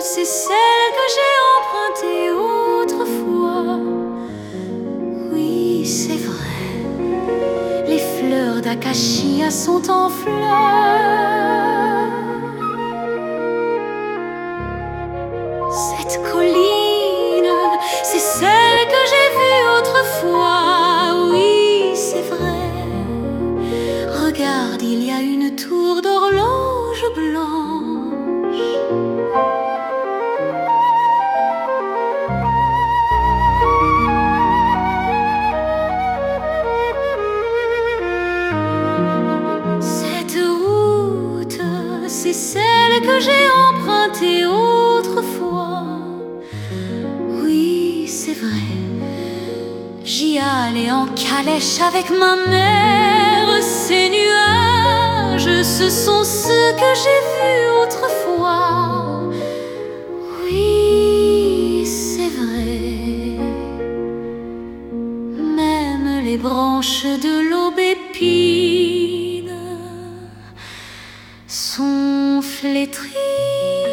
c'est celle que j'ai empruntée autrefois. Oui, c'est vrai, les fleurs d'acacia sont en fleurs. Cette colline, c'est celle que j'ai vue autrefois. Oui, c'est vrai. Regarde, il y a une tour d'horloge blanche. C'est celle que j'ai empruntée autrefois. Oui, c'est vrai. J'y allais en calèche avec ma mère. Ces nuages, ce sont ceux que j'ai vus autrefois. Oui, c'est vrai. Même les branches de l'aubépine sont flétries.